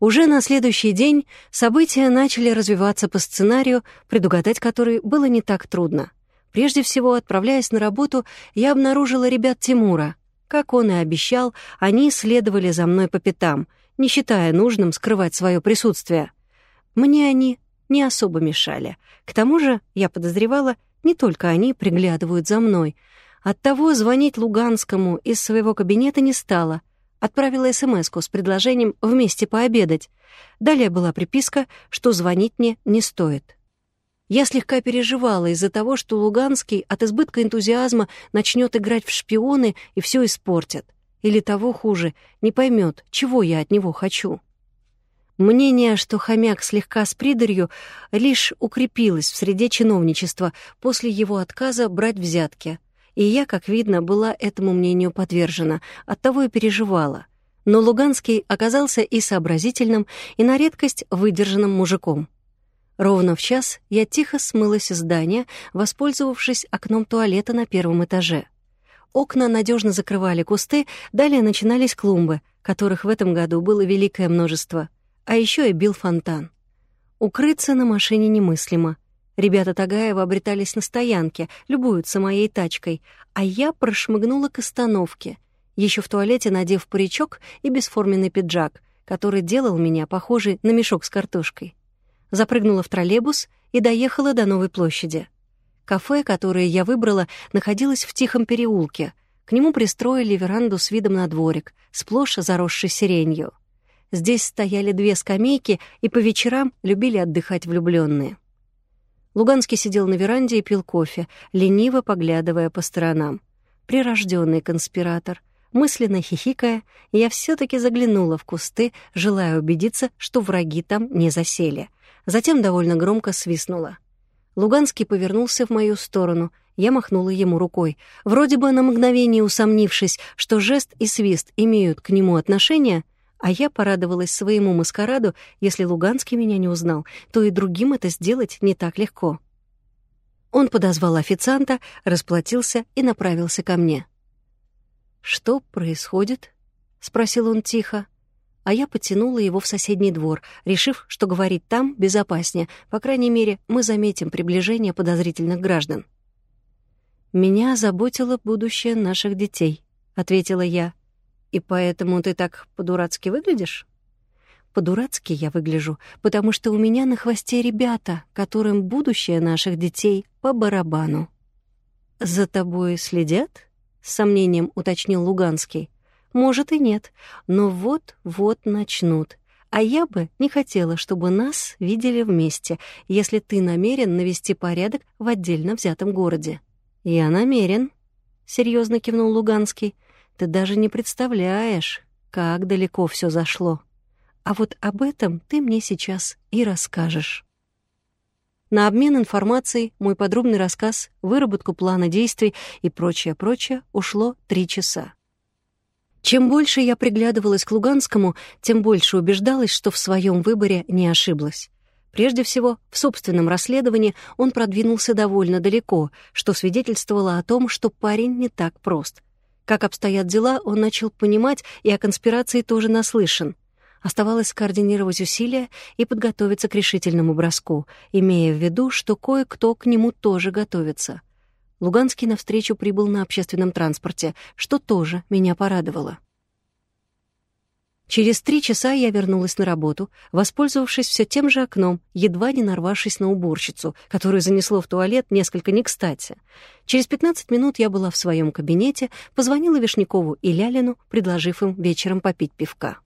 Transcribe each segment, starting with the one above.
Уже на следующий день события начали развиваться по сценарию, предугадать который было не так трудно. Прежде всего, отправляясь на работу, я обнаружила ребят Тимура. Как он и обещал, они следовали за мной по пятам, не считая нужным скрывать свое присутствие. Мне они не особо мешали. К тому же, я подозревала, не только они приглядывают за мной. Оттого звонить Луганскому из своего кабинета не стала, Отправила смс с предложением вместе пообедать. Далее была приписка, что звонить мне не стоит. Я слегка переживала из-за того, что Луганский от избытка энтузиазма начнет играть в шпионы и все испортит. Или того хуже, не поймет, чего я от него хочу. Мнение, что хомяк слегка с придарью, лишь укрепилось в среде чиновничества после его отказа брать взятки — и я, как видно, была этому мнению подвержена, оттого и переживала. Но Луганский оказался и сообразительным, и на редкость выдержанным мужиком. Ровно в час я тихо смылась из здания, воспользовавшись окном туалета на первом этаже. Окна надежно закрывали кусты, далее начинались клумбы, которых в этом году было великое множество, а еще и бил фонтан. Укрыться на машине немыслимо — Ребята Тагаева обретались на стоянке, любуются моей тачкой, а я прошмыгнула к остановке, еще в туалете надев паричок и бесформенный пиджак, который делал меня похожей на мешок с картошкой. Запрыгнула в троллейбус и доехала до новой площади. Кафе, которое я выбрала, находилось в тихом переулке. К нему пристроили веранду с видом на дворик, сплошь заросший сиренью. Здесь стояли две скамейки, и по вечерам любили отдыхать влюбленные. Луганский сидел на веранде и пил кофе, лениво поглядывая по сторонам. Прирожденный конспиратор. Мысленно хихикая, я все таки заглянула в кусты, желая убедиться, что враги там не засели. Затем довольно громко свистнула. Луганский повернулся в мою сторону. Я махнула ему рукой. Вроде бы на мгновение усомнившись, что жест и свист имеют к нему отношение — а я порадовалась своему маскараду, если Луганский меня не узнал, то и другим это сделать не так легко. Он подозвал официанта, расплатился и направился ко мне. «Что происходит?» — спросил он тихо. А я потянула его в соседний двор, решив, что говорить там безопаснее, по крайней мере, мы заметим приближение подозрительных граждан. «Меня заботило будущее наших детей», — ответила я. «И поэтому ты так по-дурацки выглядишь?» «По-дурацки я выгляжу, потому что у меня на хвосте ребята, которым будущее наших детей по барабану». «За тобой следят?» — с сомнением уточнил Луганский. «Может и нет, но вот-вот начнут. А я бы не хотела, чтобы нас видели вместе, если ты намерен навести порядок в отдельно взятом городе». «Я намерен», — серьезно кивнул Луганский. Ты даже не представляешь, как далеко все зашло. А вот об этом ты мне сейчас и расскажешь. На обмен информацией, мой подробный рассказ, выработку плана действий и прочее-прочее ушло три часа. Чем больше я приглядывалась к Луганскому, тем больше убеждалась, что в своем выборе не ошиблась. Прежде всего, в собственном расследовании он продвинулся довольно далеко, что свидетельствовало о том, что парень не так прост — как обстоят дела, он начал понимать и о конспирации тоже наслышан. Оставалось скоординировать усилия и подготовиться к решительному броску, имея в виду, что кое-кто к нему тоже готовится. Луганский навстречу прибыл на общественном транспорте, что тоже меня порадовало. Через три часа я вернулась на работу, воспользовавшись все тем же окном, едва не нарвавшись на уборщицу, которую занесло в туалет несколько не кстати. Через 15 минут я была в своем кабинете, позвонила Вишнякову и Лялину, предложив им вечером попить пивка.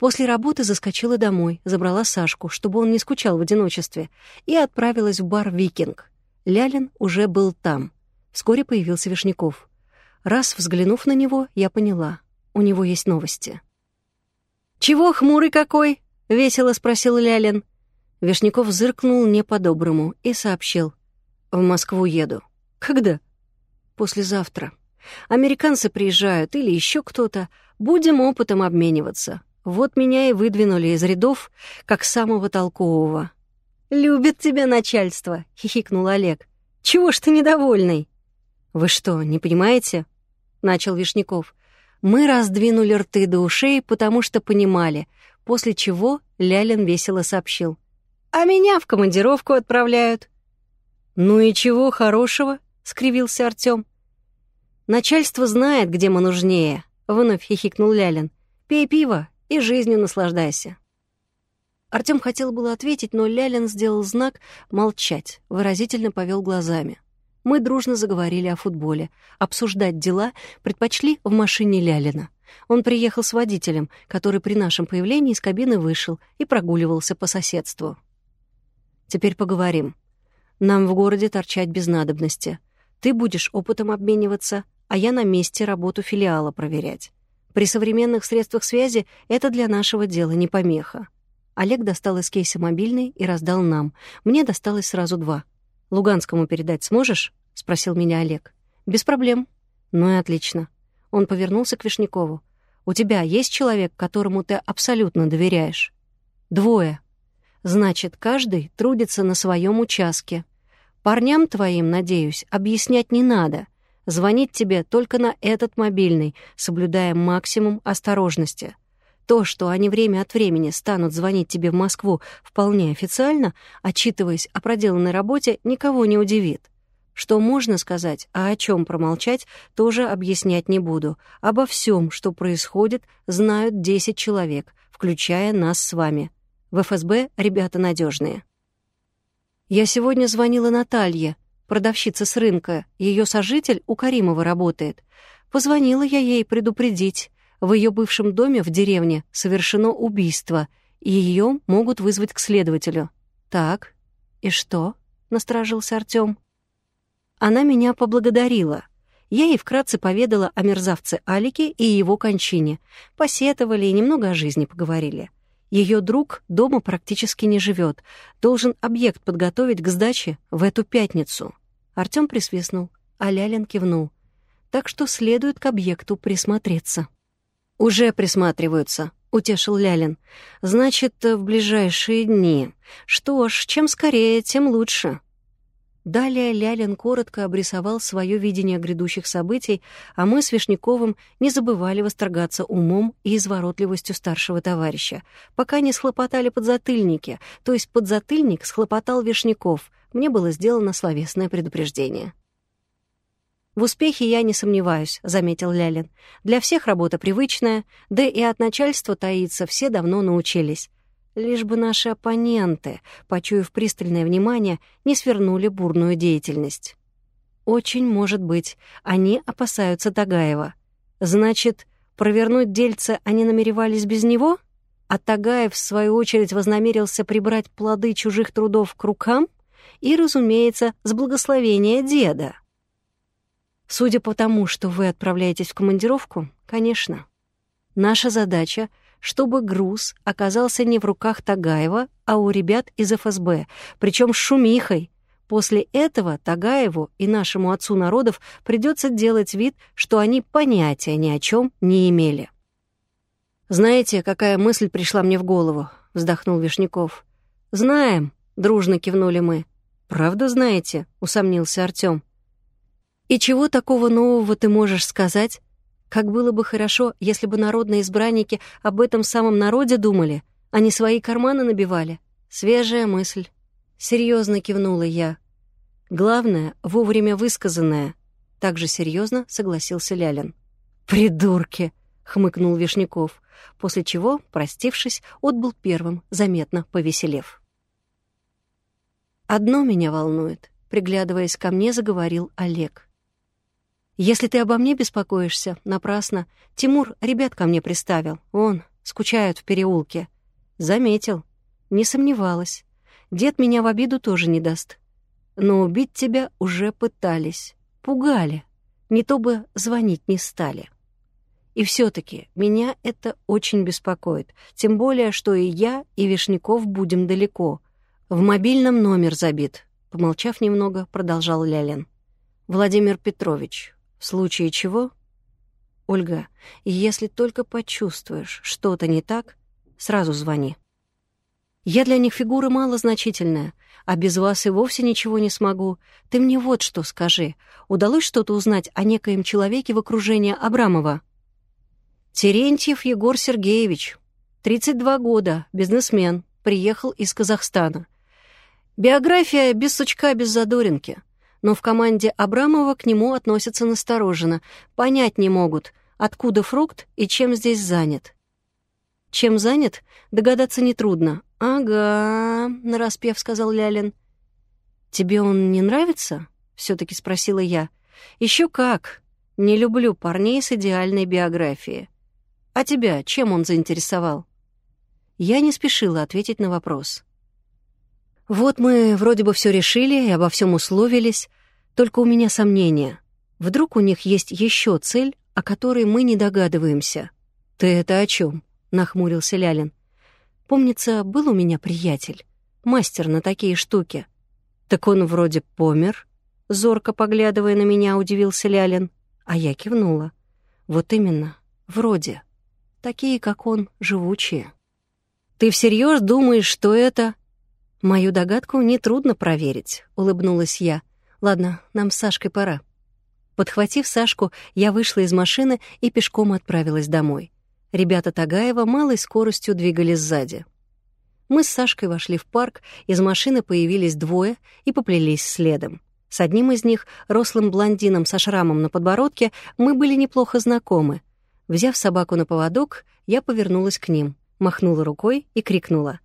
После работы заскочила домой, забрала Сашку, чтобы он не скучал в одиночестве, и отправилась в бар «Викинг». Лялин уже был там. Вскоре появился Вишняков. Раз взглянув на него, я поняла — у него есть новости. «Чего хмурый какой?» — весело спросил Лялин. Вишняков зыркнул не по-доброму и сообщил. «В Москву еду». «Когда?» «Послезавтра. Американцы приезжают или еще кто-то. Будем опытом обмениваться. Вот меня и выдвинули из рядов, как самого толкового». «Любит тебя начальство», — хихикнул Олег. «Чего ж ты недовольный?» «Вы что, не понимаете?» — начал Вишняков. Мы раздвинули рты до ушей, потому что понимали, после чего Лялин весело сообщил. «А меня в командировку отправляют». «Ну и чего хорошего?» — скривился Артём. «Начальство знает, где мы нужнее», — вновь хихикнул Лялин. «Пей пиво и жизнью наслаждайся». Артём хотел было ответить, но Лялин сделал знак «молчать», выразительно повел глазами. Мы дружно заговорили о футболе. Обсуждать дела предпочли в машине Лялина. Он приехал с водителем, который при нашем появлении из кабины вышел и прогуливался по соседству. «Теперь поговорим. Нам в городе торчать без надобности. Ты будешь опытом обмениваться, а я на месте работу филиала проверять. При современных средствах связи это для нашего дела не помеха. Олег достал из кейса мобильный и раздал нам. Мне досталось сразу два. «Луганскому передать сможешь?» — спросил меня Олег. «Без проблем». «Ну и отлично». Он повернулся к Вишнякову. «У тебя есть человек, которому ты абсолютно доверяешь?» «Двое». «Значит, каждый трудится на своем участке. Парням твоим, надеюсь, объяснять не надо. Звонить тебе только на этот мобильный, соблюдая максимум осторожности. То, что они время от времени станут звонить тебе в Москву вполне официально, отчитываясь о проделанной работе, никого не удивит. Что можно сказать, а о чем промолчать, тоже объяснять не буду. Обо всем, что происходит, знают 10 человек, включая нас с вами. В ФСБ ребята надежные. Я сегодня звонила Наталье, продавщице с рынка. Ее сожитель у Каримова работает. Позвонила я ей предупредить. В ее бывшем доме в деревне совершено убийство, и ее могут вызвать к следователю. Так, и что? насторожился Артём. Она меня поблагодарила. Я ей вкратце поведала о мерзавце Алике и его кончине. Посетовали и немного о жизни поговорили. Ее друг дома практически не живет, должен объект подготовить к сдаче в эту пятницу. Артём присвистнул, а Лялин кивнул. Так что следует к объекту присмотреться. «Уже присматриваются», — утешил Лялин. «Значит, в ближайшие дни. Что ж, чем скорее, тем лучше». Далее Лялин коротко обрисовал свое видение грядущих событий, а мы с Вишняковым не забывали восторгаться умом и изворотливостью старшего товарища, пока не схлопотали подзатыльники, то есть подзатыльник схлопотал Вишняков. Мне было сделано словесное предупреждение. «В успехе я не сомневаюсь», — заметил Лялин. «Для всех работа привычная, да и от начальства таится, все давно научились. Лишь бы наши оппоненты, почуяв пристальное внимание, не свернули бурную деятельность». «Очень может быть. Они опасаются Тагаева. Значит, провернуть дельце они намеревались без него? А Тагаев, в свою очередь, вознамерился прибрать плоды чужих трудов к рукам? И, разумеется, с благословения деда». Судя по тому, что вы отправляетесь в командировку, конечно. Наша задача — чтобы груз оказался не в руках Тагаева, а у ребят из ФСБ, причем с шумихой. После этого Тагаеву и нашему отцу народов придется делать вид, что они понятия ни о чем не имели. «Знаете, какая мысль пришла мне в голову?» — вздохнул Вишняков. «Знаем», — дружно кивнули мы. «Правда знаете?» — усомнился Артём. И чего такого нового ты можешь сказать? Как было бы хорошо, если бы народные избранники об этом самом народе думали, а не свои карманы набивали. Свежая мысль. Серьезно кивнула я. Главное, вовремя высказанное. Так же серьезно согласился Лялин. «Придурки!» — хмыкнул Вишняков, после чего, простившись, отбыл первым, заметно повеселев. «Одно меня волнует», — приглядываясь ко мне, заговорил Олег. Если ты обо мне беспокоишься, напрасно. Тимур ребят ко мне приставил. Он, скучают в переулке. Заметил. Не сомневалась. Дед меня в обиду тоже не даст. Но убить тебя уже пытались. Пугали. Не то бы звонить не стали. И все таки меня это очень беспокоит. Тем более, что и я, и Вишняков будем далеко. В мобильном номер забит. Помолчав немного, продолжал Лялин. Владимир Петрович, в случае чего? Ольга, если только почувствуешь что-то не так, сразу звони. Я для них фигура малозначительная, а без вас и вовсе ничего не смогу. Ты мне вот что скажи. Удалось что-то узнать о некоем человеке в окружении Абрамова? Терентьев Егор Сергеевич. 32 года, бизнесмен, приехал из Казахстана. Биография без сучка, без задоринки. Но в команде Абрамова к нему относятся настороженно, понять не могут, откуда фрукт и чем здесь занят. Чем занят, догадаться нетрудно. «Ага», — нараспев сказал Лялин. «Тебе он не нравится?» — все таки спросила я. Еще как. Не люблю парней с идеальной биографией. А тебя чем он заинтересовал?» Я не спешила ответить на вопрос. «Вот мы вроде бы все решили и обо всем условились, только у меня сомнения. Вдруг у них есть еще цель, о которой мы не догадываемся?» «Ты это о чем? нахмурился Лялин. «Помнится, был у меня приятель, мастер на такие штуки. Так он вроде помер?» Зорко поглядывая на меня, удивился Лялин, а я кивнула. «Вот именно, вроде. Такие, как он, живучие». «Ты всерьез думаешь, что это...» «Мою догадку нетрудно проверить», — улыбнулась я. «Ладно, нам с Сашкой пора». Подхватив Сашку, я вышла из машины и пешком отправилась домой. Ребята Тагаева малой скоростью двигались сзади. Мы с Сашкой вошли в парк, из машины появились двое и поплелись следом. С одним из них, рослым блондином со шрамом на подбородке, мы были неплохо знакомы. Взяв собаку на поводок, я повернулась к ним махнула рукой и крикнула.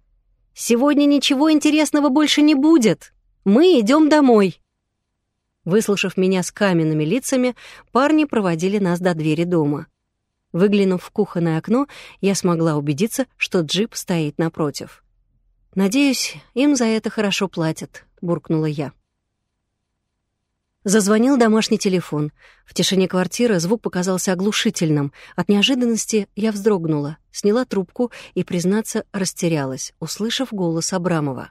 «Сегодня ничего интересного больше не будет! Мы идем домой!» Выслушав меня с каменными лицами, парни проводили нас до двери дома. Выглянув в кухонное окно, я смогла убедиться, что джип стоит напротив. «Надеюсь, им за это хорошо платят», — буркнула я. Зазвонил домашний телефон. В тишине квартиры звук показался оглушительным. От неожиданности я вздрогнула, сняла трубку и, признаться, растерялась, услышав голос Абрамова.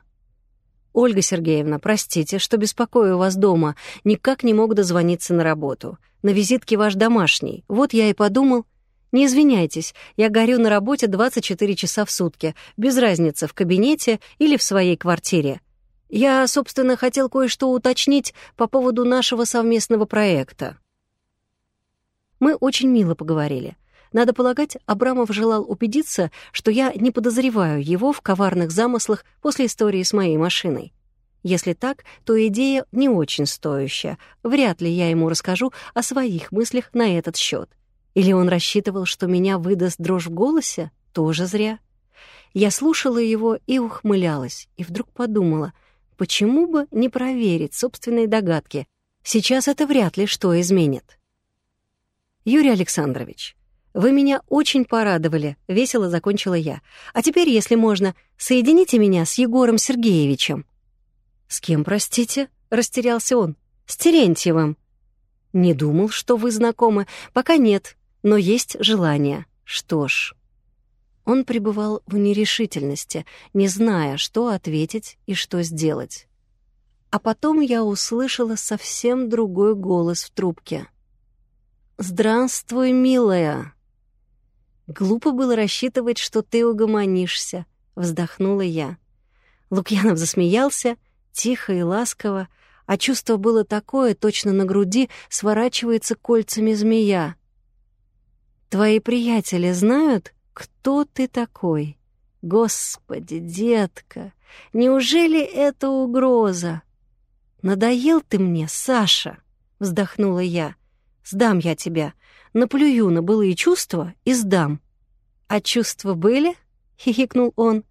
«Ольга Сергеевна, простите, что беспокою вас дома. Никак не мог дозвониться на работу. На визитке ваш домашний. Вот я и подумал...» «Не извиняйтесь, я горю на работе 24 часа в сутки, без разницы, в кабинете или в своей квартире. Я, собственно, хотел кое-что уточнить по поводу нашего совместного проекта. Мы очень мило поговорили. Надо полагать, Абрамов желал убедиться, что я не подозреваю его в коварных замыслах после истории с моей машиной. Если так, то идея не очень стоящая. Вряд ли я ему расскажу о своих мыслях на этот счет. Или он рассчитывал, что меня выдаст дрожь в голосе? Тоже зря. Я слушала его и ухмылялась, и вдруг подумала — Почему бы не проверить собственные догадки? Сейчас это вряд ли что изменит. Юрий Александрович, вы меня очень порадовали, весело закончила я. А теперь, если можно, соедините меня с Егором Сергеевичем. С кем, простите? растерялся он. С Терентьевым. Не думал, что вы знакомы. Пока нет, но есть желание. Что ж, он пребывал в нерешительности, не зная, что ответить и что сделать. А потом я услышала совсем другой голос в трубке. «Здравствуй, милая!» «Глупо было рассчитывать, что ты угомонишься», — вздохнула я. Лукьянов засмеялся, тихо и ласково, а чувство было такое, точно на груди сворачивается кольцами змея. «Твои приятели знают, кто ты такой? Господи, детка, неужели это угроза? Надоел ты мне, Саша, вздохнула я. Сдам я тебя, наплюю на былые чувства и сдам. А чувства были? хихикнул он.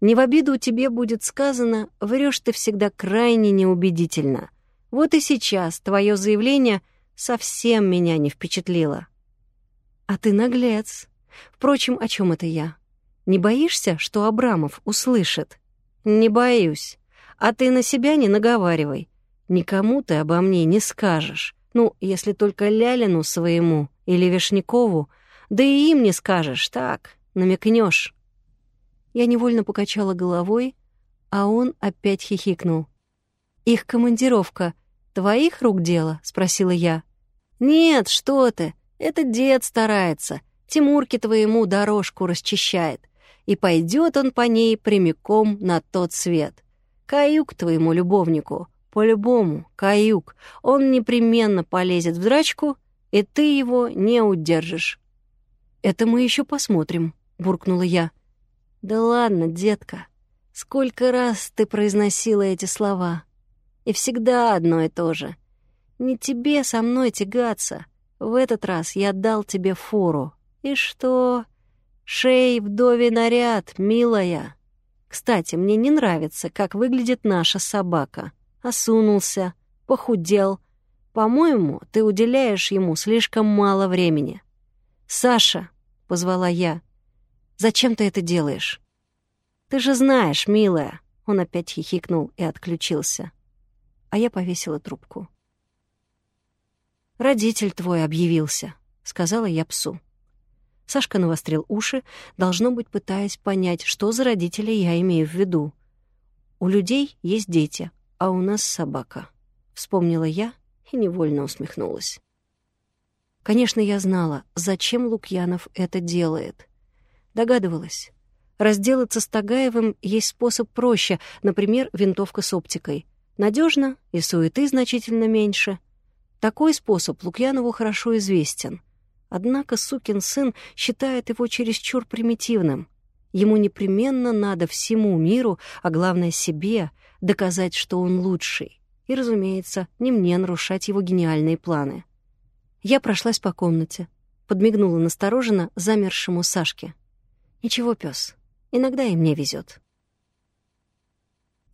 Не в обиду тебе будет сказано, врешь ты всегда крайне неубедительно. Вот и сейчас твое заявление совсем меня не впечатлило. А ты наглец, Впрочем, о чем это я? Не боишься, что Абрамов услышит? Не боюсь. А ты на себя не наговаривай. Никому ты обо мне не скажешь. Ну, если только Лялину своему или Вишнякову, да и им не скажешь, так, намекнешь. Я невольно покачала головой, а он опять хихикнул. «Их командировка твоих рук дело?» — спросила я. «Нет, что ты, это дед старается. Тимурке твоему дорожку расчищает, и пойдет он по ней прямиком на тот свет. Каюк твоему любовнику, по-любому, каюк, он непременно полезет в драчку, и ты его не удержишь. «Это мы еще посмотрим», — буркнула я. Да ладно, детка, сколько раз ты произносила эти слова? И всегда одно и то же. Не тебе со мной тягаться. В этот раз я дал тебе фору. И что? Шей вдове наряд, милая. Кстати, мне не нравится, как выглядит наша собака. Осунулся, похудел. По-моему, ты уделяешь ему слишком мало времени. «Саша», — позвала я, — «зачем ты это делаешь?» «Ты же знаешь, милая», — он опять хихикнул и отключился. А я повесила трубку. «Родитель твой объявился», — сказала я псу. Сашка навострил уши, должно быть, пытаясь понять, что за родители я имею в виду. «У людей есть дети, а у нас собака», — вспомнила я и невольно усмехнулась. Конечно, я знала, зачем Лукьянов это делает. Догадывалась. Разделаться с Тагаевым есть способ проще, например, винтовка с оптикой. Надежно и суеты значительно меньше. Такой способ Лукьянову хорошо известен — Однако сукин сын считает его чересчур примитивным. Ему непременно надо всему миру, а главное себе, доказать, что он лучший. И, разумеется, не мне нарушать его гениальные планы. Я прошлась по комнате, подмигнула настороженно замершему Сашке. «Ничего, пес, иногда и мне везет.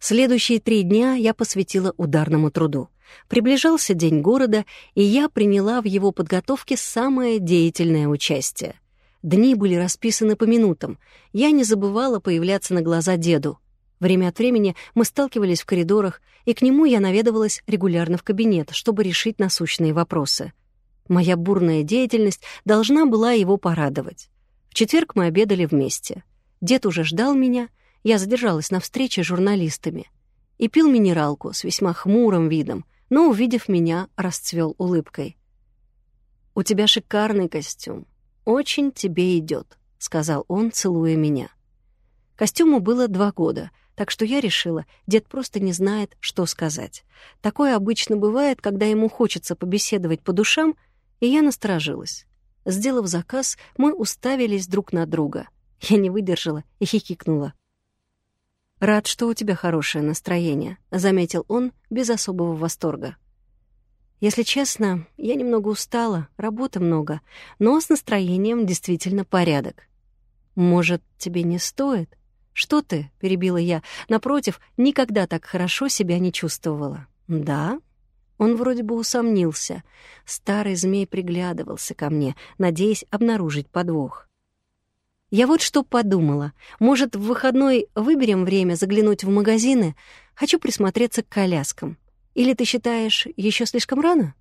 Следующие три дня я посвятила ударному труду. Приближался день города, и я приняла в его подготовке самое деятельное участие. Дни были расписаны по минутам. Я не забывала появляться на глаза деду. Время от времени мы сталкивались в коридорах, и к нему я наведывалась регулярно в кабинет, чтобы решить насущные вопросы. Моя бурная деятельность должна была его порадовать. В четверг мы обедали вместе. Дед уже ждал меня, я задержалась на встрече с журналистами. И пил минералку с весьма хмурым видом, но, увидев меня, расцвел улыбкой. «У тебя шикарный костюм. Очень тебе идет, сказал он, целуя меня. Костюму было два года, так что я решила, дед просто не знает, что сказать. Такое обычно бывает, когда ему хочется побеседовать по душам, и я насторожилась. Сделав заказ, мы уставились друг на друга. Я не выдержала и хихикнула. «Рад, что у тебя хорошее настроение», — заметил он без особого восторга. «Если честно, я немного устала, работы много, но с настроением действительно порядок. Может, тебе не стоит?» «Что ты?» — перебила я. «Напротив, никогда так хорошо себя не чувствовала». «Да?» Он вроде бы усомнился. Старый змей приглядывался ко мне, надеясь обнаружить подвох. Я вот что подумала. Может, в выходной выберем время заглянуть в магазины? Хочу присмотреться к коляскам. Или ты считаешь, еще слишком рано?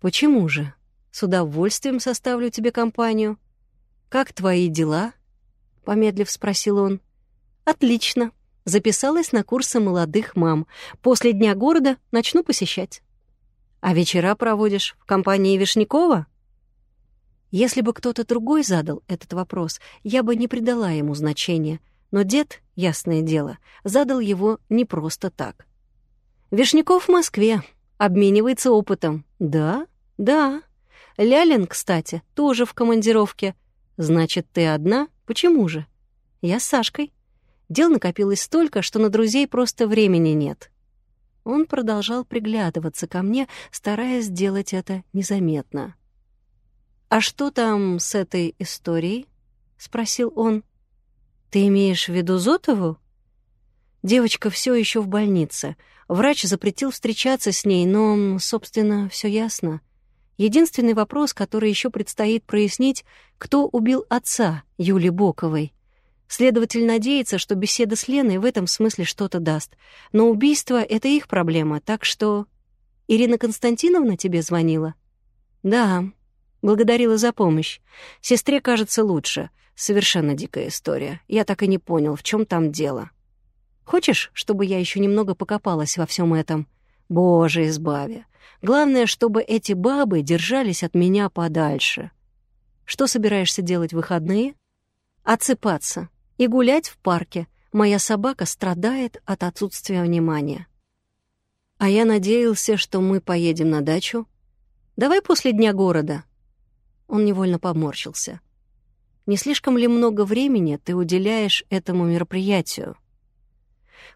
Почему же? С удовольствием составлю тебе компанию. Как твои дела? Помедлив спросил он. Отлично. Записалась на курсы молодых мам. После Дня города начну посещать. А вечера проводишь в компании Вишнякова? Если бы кто-то другой задал этот вопрос, я бы не придала ему значения, но дед, ясное дело, задал его не просто так. «Вишняков в Москве. Обменивается опытом». «Да? Да. Лялин, кстати, тоже в командировке. Значит, ты одна? Почему же?» «Я с Сашкой. Дел накопилось столько, что на друзей просто времени нет». Он продолжал приглядываться ко мне, стараясь сделать это незаметно. «А что там с этой историей?» — спросил он. «Ты имеешь в виду Зотову?» Девочка все еще в больнице. Врач запретил встречаться с ней, но, собственно, все ясно. Единственный вопрос, который еще предстоит прояснить, кто убил отца Юли Боковой. Следователь надеется, что беседа с Леной в этом смысле что-то даст. Но убийство — это их проблема, так что... Ирина Константиновна тебе звонила? Да, Благодарила за помощь. Сестре кажется лучше. Совершенно дикая история. Я так и не понял, в чем там дело. Хочешь, чтобы я еще немного покопалась во всем этом? Боже, избави. Главное, чтобы эти бабы держались от меня подальше. Что собираешься делать в выходные? Отсыпаться и гулять в парке. Моя собака страдает от отсутствия внимания. А я надеялся, что мы поедем на дачу. Давай после дня города. Он невольно поморщился. Не слишком ли много времени ты уделяешь этому мероприятию?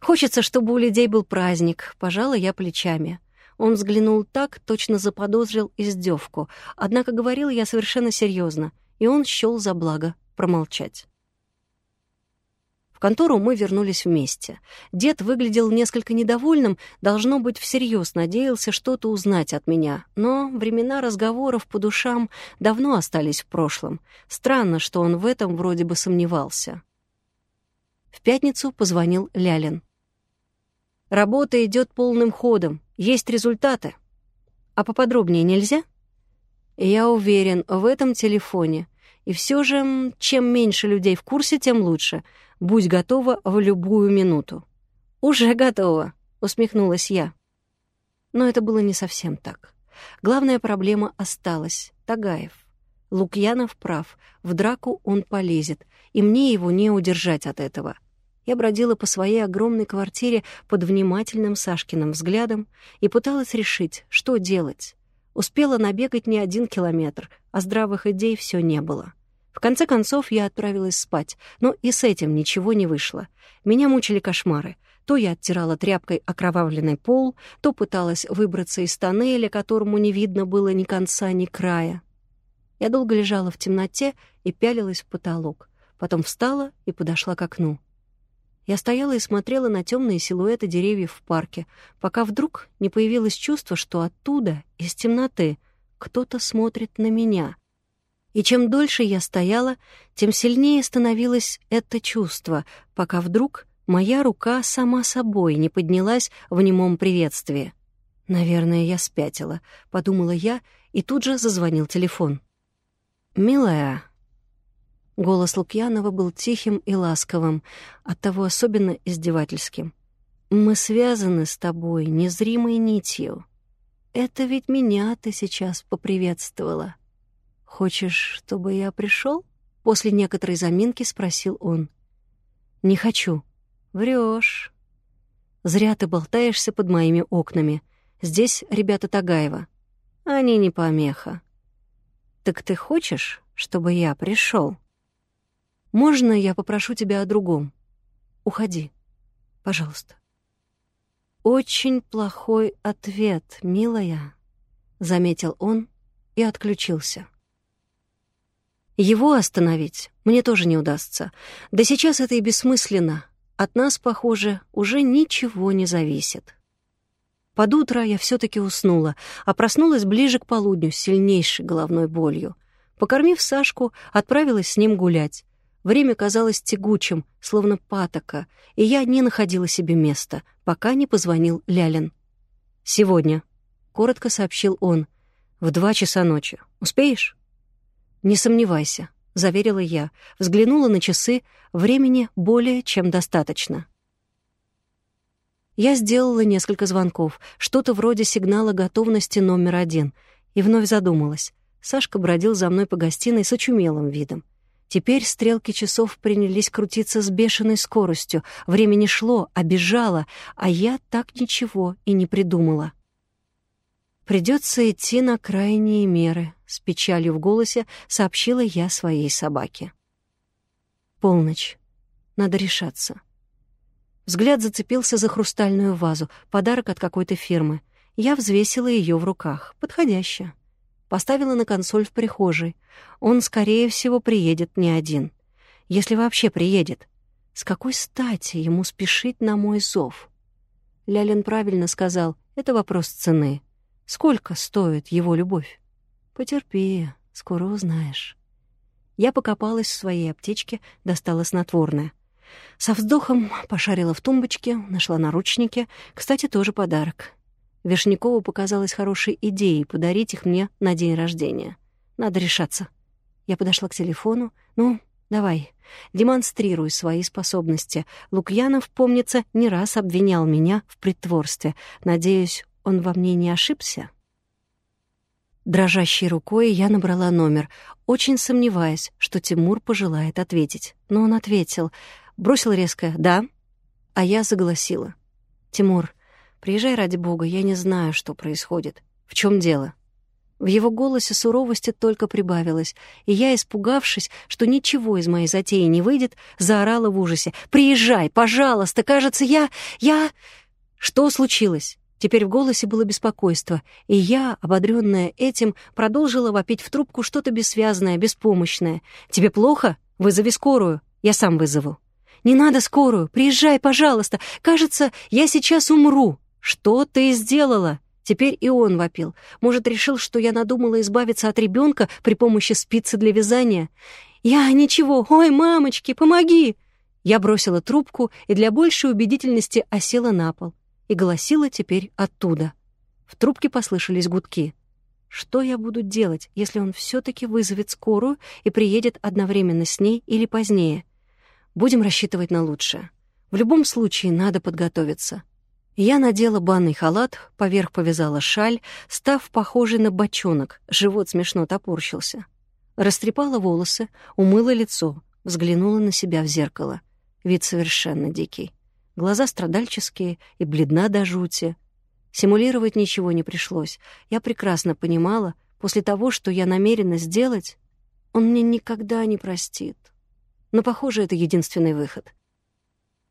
Хочется, чтобы у людей был праздник, пожала я плечами. Он взглянул так, точно заподозрил издевку, однако говорил я совершенно серьезно, и он счёл за благо промолчать. В контору мы вернулись вместе. Дед выглядел несколько недовольным, должно быть, всерьез надеялся что-то узнать от меня. Но времена разговоров по душам давно остались в прошлом. Странно, что он в этом вроде бы сомневался. В пятницу позвонил Лялин. «Работа идет полным ходом, есть результаты. А поподробнее нельзя?» «Я уверен, в этом телефоне. И все же, чем меньше людей в курсе, тем лучше. Будь готова в любую минуту». «Уже готова», — усмехнулась я. Но это было не совсем так. Главная проблема осталась — Тагаев. Лукьянов прав, в драку он полезет, и мне его не удержать от этого. Я бродила по своей огромной квартире под внимательным Сашкиным взглядом и пыталась решить, что делать. Успела набегать не один километр, а здравых идей все не было. В конце концов, я отправилась спать, но и с этим ничего не вышло. Меня мучили кошмары. То я оттирала тряпкой окровавленный пол, то пыталась выбраться из тоннеля, которому не видно было ни конца, ни края. Я долго лежала в темноте и пялилась в потолок. Потом встала и подошла к окну. Я стояла и смотрела на темные силуэты деревьев в парке, пока вдруг не появилось чувство, что оттуда, из темноты, кто-то смотрит на меня — и чем дольше я стояла, тем сильнее становилось это чувство, пока вдруг моя рука сама собой не поднялась в немом приветствии. «Наверное, я спятила», — подумала я, и тут же зазвонил телефон. «Милая». Голос Лукьянова был тихим и ласковым, оттого особенно издевательским. «Мы связаны с тобой незримой нитью. Это ведь меня ты сейчас поприветствовала». «Хочешь, чтобы я пришел? После некоторой заминки спросил он. «Не хочу». Врешь. «Зря ты болтаешься под моими окнами. Здесь ребята Тагаева. Они не помеха». «Так ты хочешь, чтобы я пришел? «Можно я попрошу тебя о другом? Уходи, пожалуйста». «Очень плохой ответ, милая», — заметил он и отключился. Его остановить мне тоже не удастся. Да сейчас это и бессмысленно. От нас, похоже, уже ничего не зависит. Под утро я все таки уснула, а проснулась ближе к полудню с сильнейшей головной болью. Покормив Сашку, отправилась с ним гулять. Время казалось тягучим, словно патока, и я не находила себе места, пока не позвонил Лялин. «Сегодня», — коротко сообщил он, — «в два часа ночи. Успеешь?» «Не сомневайся», — заверила я, взглянула на часы, времени более чем достаточно. Я сделала несколько звонков, что-то вроде сигнала готовности номер один, и вновь задумалась. Сашка бродил за мной по гостиной с очумелым видом. Теперь стрелки часов принялись крутиться с бешеной скоростью. Время не шло, а бежало, а я так ничего и не придумала. Придется идти на крайние меры, с печалью в голосе сообщила я своей собаке. Полночь. Надо решаться. Взгляд зацепился за хрустальную вазу, подарок от какой-то фирмы. Я взвесила ее в руках. Подходящая. Поставила на консоль в прихожей. Он, скорее всего, приедет не один. Если вообще приедет. С какой стати ему спешить на мой зов? Лялин правильно сказал, это вопрос цены. Сколько стоит его любовь? Потерпи, скоро узнаешь. Я покопалась в своей аптечке, достала снотворное. Со вздохом пошарила в тумбочке, нашла наручники. Кстати, тоже подарок. Вишнякову показалось хорошей идеей подарить их мне на день рождения. Надо решаться. Я подошла к телефону. «Ну, давай, демонстрируй свои способности. Лукьянов, помнится, не раз обвинял меня в притворстве. Надеюсь, он во мне не ошибся? Дрожащей рукой я набрала номер, очень сомневаясь, что Тимур пожелает ответить. Но он ответил. Бросил резко «да», а я заголосила. «Тимур, приезжай ради бога, я не знаю, что происходит. В чем дело?» В его голосе суровости только прибавилось, и я, испугавшись, что ничего из моей затеи не выйдет, заорала в ужасе. «Приезжай, пожалуйста! Кажется, я... я...» Что случилось? Теперь в голосе было беспокойство, и я, ободренная этим, продолжила вопить в трубку что-то бессвязное, беспомощное. «Тебе плохо? Вызови скорую. Я сам вызову». «Не надо скорую. Приезжай, пожалуйста. Кажется, я сейчас умру». «Что ты сделала?» Теперь и он вопил. Может, решил, что я надумала избавиться от ребенка при помощи спицы для вязания? «Я ничего! Ой, мамочки, помоги!» Я бросила трубку и для большей убедительности осела на пол и голосила теперь оттуда. В трубке послышались гудки. Что я буду делать, если он все таки вызовет скорую и приедет одновременно с ней или позднее? Будем рассчитывать на лучшее. В любом случае надо подготовиться. Я надела банный халат, поверх повязала шаль, став похожей на бочонок, живот смешно топорщился. Растрепала волосы, умыла лицо, взглянула на себя в зеркало. Вид совершенно дикий. Глаза страдальческие и бледна до жути. Симулировать ничего не пришлось. Я прекрасно понимала, после того, что я намерена сделать, он мне никогда не простит. Но, похоже, это единственный выход.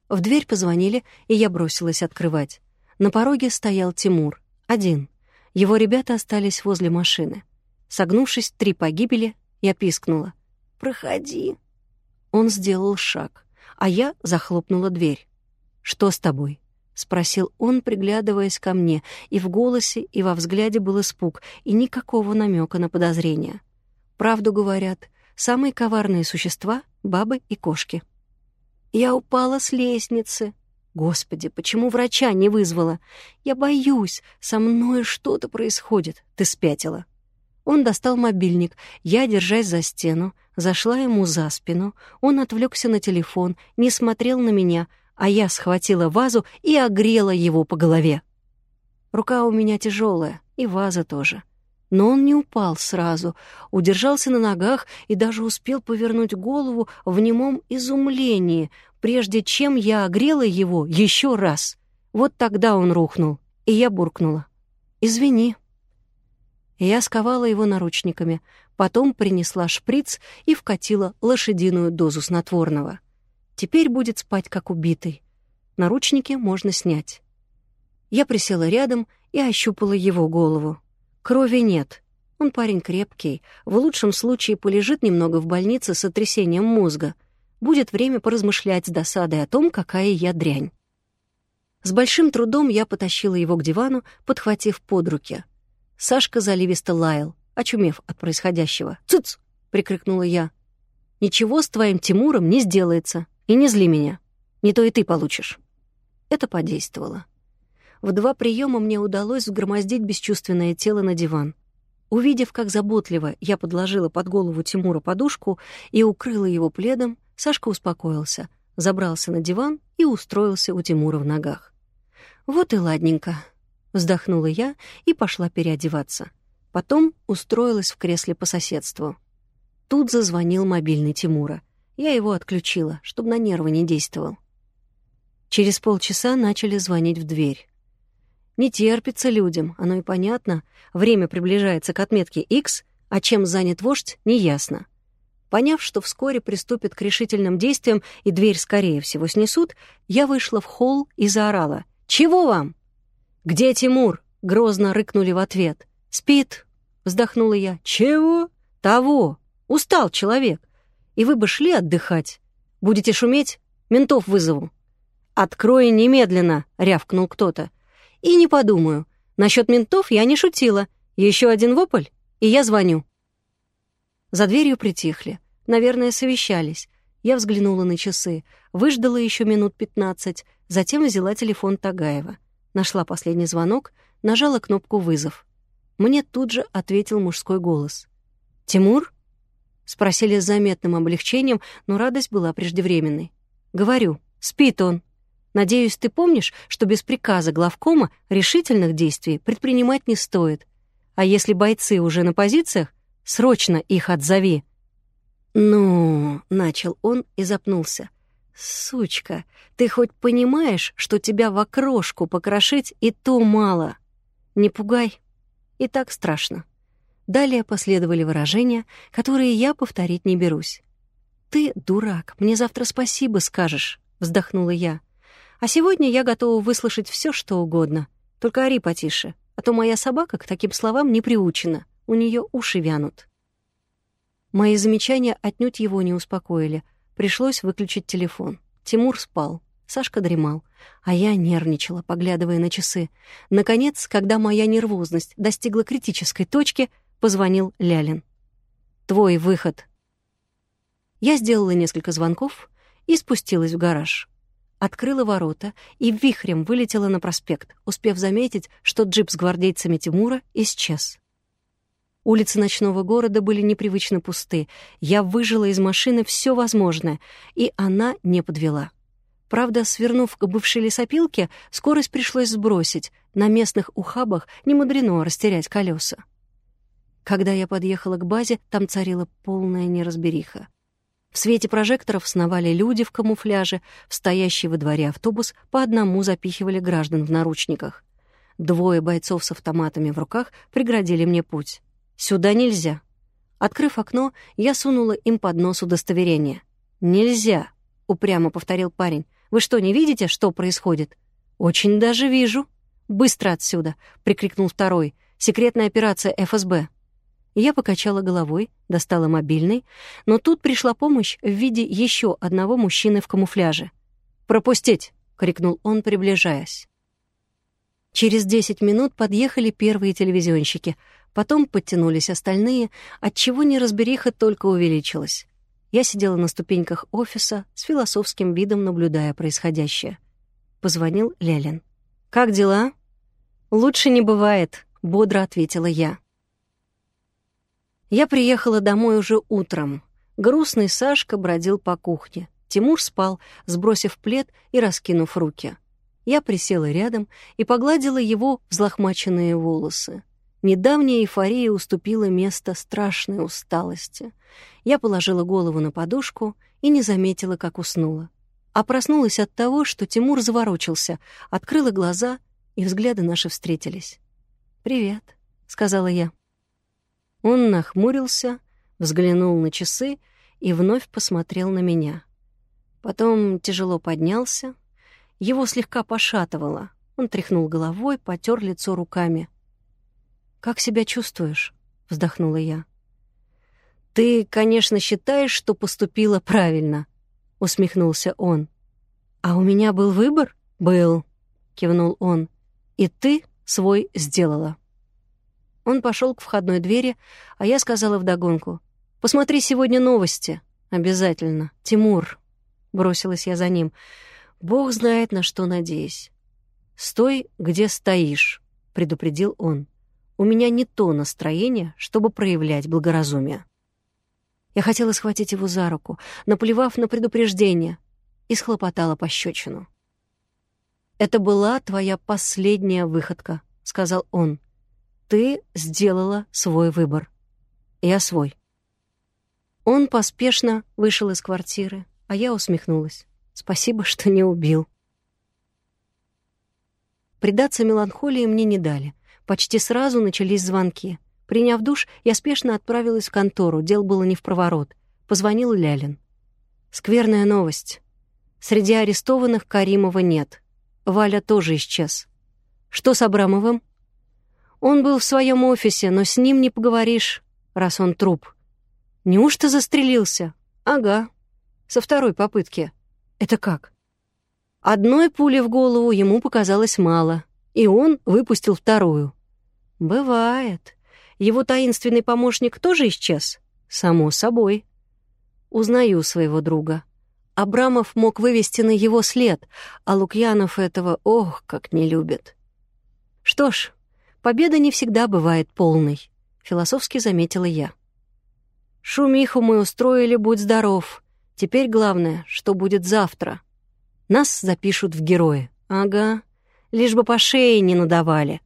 В дверь позвонили, и я бросилась открывать. На пороге стоял Тимур, один. Его ребята остались возле машины. Согнувшись три погибели, я пискнула. «Проходи». Он сделал шаг, а я захлопнула дверь. «Что с тобой?» — спросил он, приглядываясь ко мне, и в голосе, и во взгляде был испуг, и никакого намека на подозрение. Правду говорят, самые коварные существа — бабы и кошки. Я упала с лестницы. Господи, почему врача не вызвала? Я боюсь, со мной что-то происходит. Ты спятила. Он достал мобильник. Я, держась за стену, зашла ему за спину. Он отвлекся на телефон, не смотрел на меня, а я схватила вазу и огрела его по голове. Рука у меня тяжелая, и ваза тоже. Но он не упал сразу, удержался на ногах и даже успел повернуть голову в немом изумлении, прежде чем я огрела его еще раз. Вот тогда он рухнул, и я буркнула. «Извини». Я сковала его наручниками, потом принесла шприц и вкатила лошадиную дозу снотворного. Теперь будет спать как убитый. Наручники можно снять. Я присела рядом и ощупала его голову. Крови нет. Он парень крепкий. В лучшем случае полежит немного в больнице с сотрясением мозга. Будет время поразмышлять с досадой о том, какая я дрянь. С большим трудом я потащила его к дивану, подхватив под руки. Сашка заливисто лаял, очумев от происходящего. «Цыц!» — прикрикнула я. «Ничего с твоим Тимуром не сделается. И не зли меня. Не то и ты получишь». Это подействовало. В два приема мне удалось взгромоздить бесчувственное тело на диван. Увидев, как заботливо я подложила под голову Тимура подушку и укрыла его пледом, Сашка успокоился, забрался на диван и устроился у Тимура в ногах. «Вот и ладненько», — вздохнула я и пошла переодеваться. Потом устроилась в кресле по соседству. Тут зазвонил мобильный Тимура. Я его отключила, чтобы на нервы не действовал. Через полчаса начали звонить в дверь. Не терпится людям, оно и понятно. Время приближается к отметке X, а чем занят вождь, неясно. Поняв, что вскоре приступят к решительным действиям и дверь, скорее всего, снесут, я вышла в холл и заорала. «Чего вам?» «Где Тимур?» — грозно рыкнули в ответ. «Спит», — вздохнула я. «Чего?» «Того. Устал человек. И вы бы шли отдыхать. Будете шуметь? Ментов вызову». «Открой немедленно!» — рявкнул кто-то. И не подумаю. Насчет ментов я не шутила. Еще один вопль, и я звоню. За дверью притихли. Наверное, совещались. Я взглянула на часы, выждала еще минут пятнадцать, затем взяла телефон Тагаева. Нашла последний звонок, нажала кнопку «Вызов». Мне тут же ответил мужской голос. «Тимур?» — спросили с заметным облегчением, но радость была преждевременной. «Говорю, спит он». Надеюсь, ты помнишь, что без приказа главкома решительных действий предпринимать не стоит. А если бойцы уже на позициях, срочно их отзови». «Ну...» — начал он и запнулся. «Сучка, ты хоть понимаешь, что тебя в окрошку покрошить и то мало? Не пугай. И так страшно. Далее последовали выражения, которые я повторить не берусь. «Ты дурак, мне завтра спасибо скажешь», — вздохнула я. «А сегодня я готова выслушать все, что угодно. Только ори потише, а то моя собака к таким словам не приучена, у нее уши вянут». Мои замечания отнюдь его не успокоили. Пришлось выключить телефон. Тимур спал, Сашка дремал, а я нервничала, поглядывая на часы. Наконец, когда моя нервозность достигла критической точки, позвонил Лялин. «Твой выход», я сделала несколько звонков и спустилась в гараж. Открыла ворота и вихрем вылетела на проспект, успев заметить, что джип с гвардейцами Тимура исчез. Улицы ночного города были непривычно пусты. Я выжила из машины все возможное, и она не подвела. Правда, свернув к бывшей лесопилке, скорость пришлось сбросить. На местных ухабах не мудрено растерять колеса. Когда я подъехала к базе, там царила полная неразбериха. В свете прожекторов сновали люди в камуфляже, в стоящий во дворе автобус по одному запихивали граждан в наручниках. Двое бойцов с автоматами в руках преградили мне путь. «Сюда нельзя». Открыв окно, я сунула им под нос удостоверение. «Нельзя», — упрямо повторил парень. «Вы что, не видите, что происходит?» «Очень даже вижу». «Быстро отсюда!» — прикрикнул второй. «Секретная операция ФСБ». Я покачала головой, достала мобильный, но тут пришла помощь в виде еще одного мужчины в камуфляже. «Пропустить!» — крикнул он, приближаясь. Через десять минут подъехали первые телевизионщики, потом подтянулись остальные, отчего неразбериха только увеличилась. Я сидела на ступеньках офиса, с философским видом наблюдая происходящее. Позвонил Лелин. «Как дела?» «Лучше не бывает», — бодро ответила я. Я приехала домой уже утром. Грустный Сашка бродил по кухне. Тимур спал, сбросив плед и раскинув руки. Я присела рядом и погладила его взлохмаченные волосы. Недавняя эйфория уступила место страшной усталости. Я положила голову на подушку и не заметила, как уснула. А проснулась от того, что Тимур заворочился, открыла глаза, и взгляды наши встретились. «Привет», — сказала я. Он нахмурился, взглянул на часы и вновь посмотрел на меня. Потом тяжело поднялся. Его слегка пошатывало. Он тряхнул головой, потер лицо руками. «Как себя чувствуешь?» — вздохнула я. «Ты, конечно, считаешь, что поступила правильно», — усмехнулся он. «А у меня был выбор?» «Был», — кивнул он. «И ты свой сделала». Он пошел к входной двери, а я сказала вдогонку. «Посмотри сегодня новости. Обязательно. Тимур». Бросилась я за ним. «Бог знает, на что надеюсь». «Стой, где стоишь», — предупредил он. «У меня не то настроение, чтобы проявлять благоразумие». Я хотела схватить его за руку, наплевав на предупреждение, и схлопотала пощечину. «Это была твоя последняя выходка», — сказал он. Ты сделала свой выбор. Я свой. Он поспешно вышел из квартиры, а я усмехнулась. Спасибо, что не убил. Предаться меланхолии мне не дали. Почти сразу начались звонки. Приняв душ, я спешно отправилась в контору, дел было не в проворот. Позвонил Лялин. Скверная новость. Среди арестованных Каримова нет. Валя тоже исчез. Что с Абрамовым? Он был в своем офисе, но с ним не поговоришь, раз он труп. Неужто застрелился? Ага. Со второй попытки. Это как? Одной пули в голову ему показалось мало, и он выпустил вторую. Бывает. Его таинственный помощник тоже исчез? Само собой. Узнаю своего друга. Абрамов мог вывести на его след, а Лукьянов этого, ох, как не любит. Что ж, Победа не всегда бывает полной, философски заметила я. Шумиху мы устроили, будь здоров. Теперь главное, что будет завтра. Нас запишут в герои. Ага, лишь бы по шее не надавали.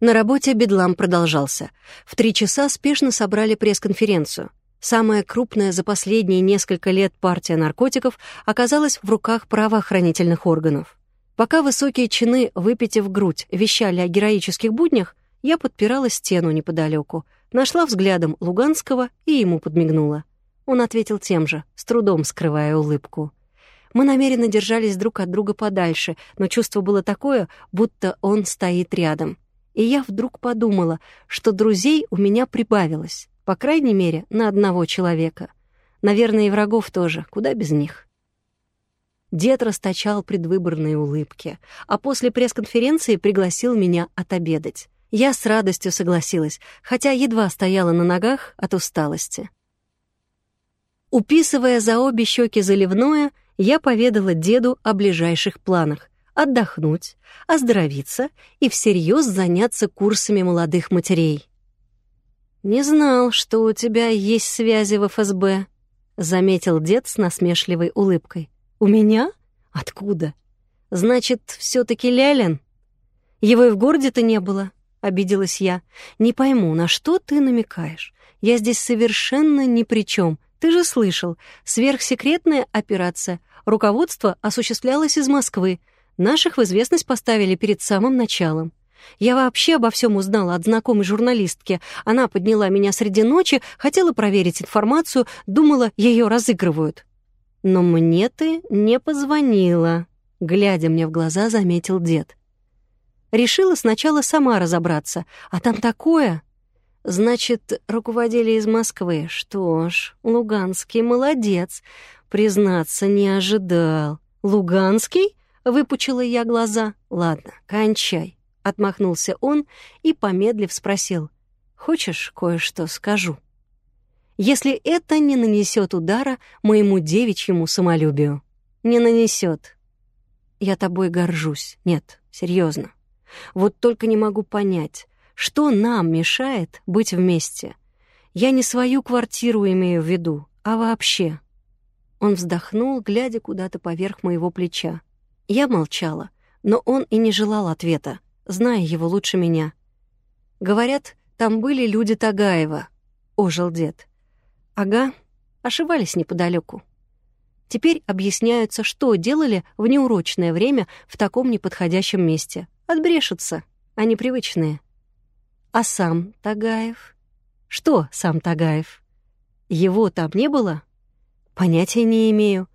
На работе бедлам продолжался. В три часа спешно собрали пресс-конференцию. Самая крупная за последние несколько лет партия наркотиков оказалась в руках правоохранительных органов. Пока высокие чины, выпитив грудь, вещали о героических буднях, Я подпирала стену неподалеку, нашла взглядом Луганского и ему подмигнула. Он ответил тем же, с трудом скрывая улыбку. Мы намеренно держались друг от друга подальше, но чувство было такое, будто он стоит рядом. И я вдруг подумала, что друзей у меня прибавилось, по крайней мере, на одного человека. Наверное, и врагов тоже, куда без них. Дед расточал предвыборные улыбки, а после пресс-конференции пригласил меня отобедать. Я с радостью согласилась, хотя едва стояла на ногах от усталости. Уписывая за обе щеки заливное, я поведала деду о ближайших планах — отдохнуть, оздоровиться и всерьез заняться курсами молодых матерей. «Не знал, что у тебя есть связи в ФСБ», — заметил дед с насмешливой улыбкой. «У меня? Откуда? Значит, все таки Лялин? Его и в городе-то не было», — обиделась я. «Не пойму, на что ты намекаешь? Я здесь совершенно ни при чем. Ты же слышал, сверхсекретная операция. Руководство осуществлялось из Москвы. Наших в известность поставили перед самым началом. Я вообще обо всем узнала от знакомой журналистки. Она подняла меня среди ночи, хотела проверить информацию, думала, ее разыгрывают. Но мне ты не позвонила, глядя мне в глаза, заметил дед. Решила сначала сама разобраться, а там такое. Значит, руководили из Москвы. Что ж, Луганский молодец. Признаться, не ожидал. Луганский? Выпучила я глаза. Ладно, кончай. Отмахнулся он и, помедлив, спросил. Хочешь, кое-что скажу? Если это не нанесет удара моему девичьему самолюбию. Не нанесет. Я тобой горжусь. Нет, серьезно. Вот только не могу понять, что нам мешает быть вместе? Я не свою квартиру имею в виду, а вообще. Он вздохнул, глядя куда-то поверх моего плеча. Я молчала, но он и не желал ответа, зная его лучше меня. Говорят, там были люди Тагаева, ожил дед. Ага, ошивались неподалеку. Теперь объясняются, что делали в неурочное время в таком неподходящем месте. Отбрешутся, они привычные. А сам Тагаев? Что сам Тагаев? Его там не было? Понятия не имею.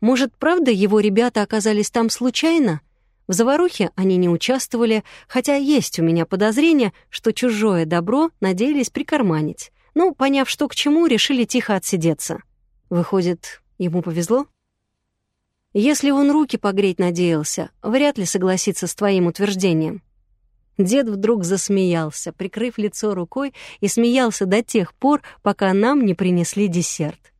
Может, правда, его ребята оказались там случайно? В заварухе они не участвовали, хотя есть у меня подозрение, что чужое добро надеялись прикарманить. Ну, поняв, что к чему, решили тихо отсидеться. Выходит, ему повезло? Если он руки погреть надеялся, вряд ли согласится с твоим утверждением. Дед вдруг засмеялся, прикрыв лицо рукой, и смеялся до тех пор, пока нам не принесли десерт.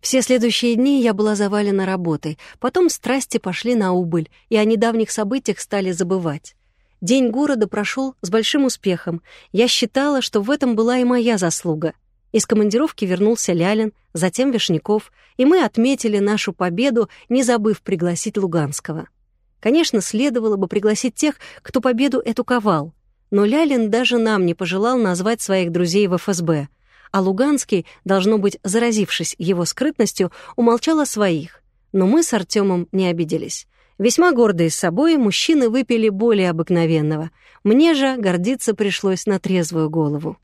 Все следующие дни я была завалена работой, потом страсти пошли на убыль, и о недавних событиях стали забывать. День города прошел с большим успехом. Я считала, что в этом была и моя заслуга. Из командировки вернулся Лялин, затем Вишняков, и мы отметили нашу победу, не забыв пригласить Луганского. Конечно, следовало бы пригласить тех, кто победу эту ковал. Но Лялин даже нам не пожелал назвать своих друзей в ФСБ. А Луганский, должно быть, заразившись его скрытностью, умолчал о своих. Но мы с Артемом не обиделись. Весьма гордые собой, мужчины выпили более обыкновенного. Мне же гордиться пришлось на трезвую голову.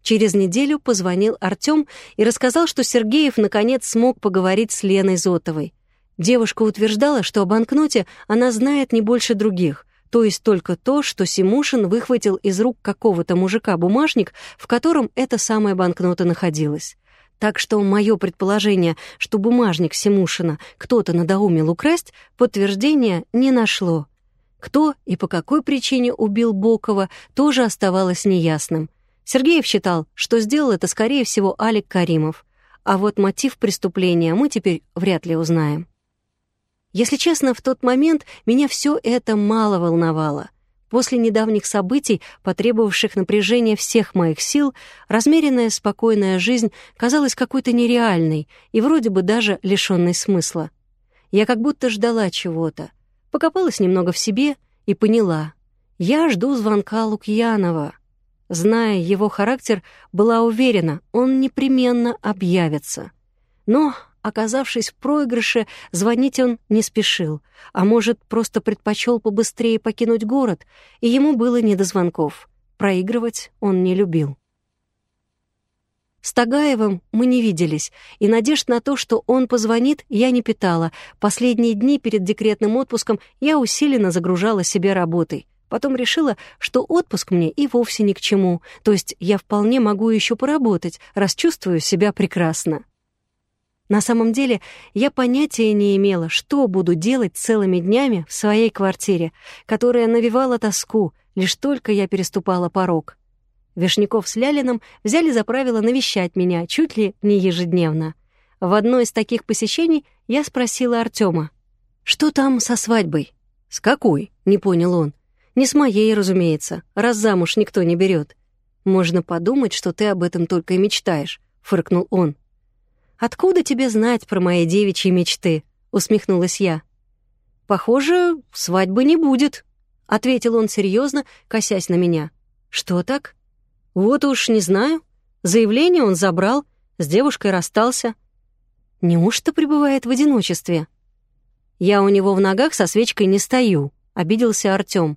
Через неделю позвонил Артем и рассказал, что Сергеев наконец смог поговорить с Леной Зотовой. Девушка утверждала, что о банкноте она знает не больше других, то есть только то, что Симушин выхватил из рук какого-то мужика бумажник, в котором эта самая банкнота находилась. Так что мое предположение, что бумажник Симушина кто-то надоумил украсть, подтверждения не нашло. Кто и по какой причине убил Бокова, тоже оставалось неясным. Сергеев считал, что сделал это, скорее всего, Алик Каримов. А вот мотив преступления мы теперь вряд ли узнаем. Если честно, в тот момент меня все это мало волновало. После недавних событий, потребовавших напряжения всех моих сил, размеренная спокойная жизнь казалась какой-то нереальной и вроде бы даже лишенной смысла. Я как будто ждала чего-то, покопалась немного в себе и поняла. Я жду звонка Лукьянова. Зная его характер, была уверена, он непременно объявится. Но оказавшись в проигрыше, звонить он не спешил, а может, просто предпочел побыстрее покинуть город, и ему было не до звонков. Проигрывать он не любил. С Тагаевым мы не виделись, и надежд на то, что он позвонит, я не питала. Последние дни перед декретным отпуском я усиленно загружала себя работой. Потом решила, что отпуск мне и вовсе ни к чему, то есть я вполне могу еще поработать, раз чувствую себя прекрасно. На самом деле, я понятия не имела, что буду делать целыми днями в своей квартире, которая навевала тоску, лишь только я переступала порог. Вишняков с Лялиным взяли за правило навещать меня чуть ли не ежедневно. В одно из таких посещений я спросила Артема, «Что там со свадьбой?» «С какой?» — не понял он. «Не с моей, разумеется, раз замуж никто не берет. «Можно подумать, что ты об этом только и мечтаешь», — фыркнул он. «Откуда тебе знать про мои девичьи мечты?» — усмехнулась я. «Похоже, свадьбы не будет», — ответил он серьезно, косясь на меня. «Что так?» Вот уж не знаю. Заявление он забрал, с девушкой расстался. Неужто пребывает в одиночестве? Я у него в ногах со свечкой не стою, обиделся Артём.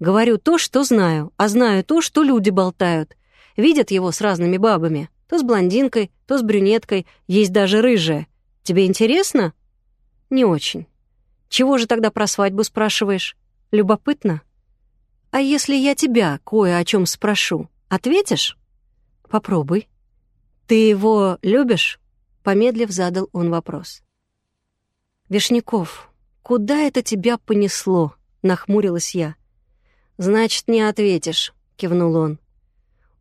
Говорю то, что знаю, а знаю то, что люди болтают. Видят его с разными бабами. То с блондинкой, то с брюнеткой, есть даже рыжая. Тебе интересно? Не очень. Чего же тогда про свадьбу спрашиваешь? Любопытно? А если я тебя кое о чем спрошу? Ответишь? Попробуй. Ты его любишь? Помедлив задал он вопрос. Вишняков, куда это тебя понесло? Нахмурилась я. Значит, не ответишь, кивнул он.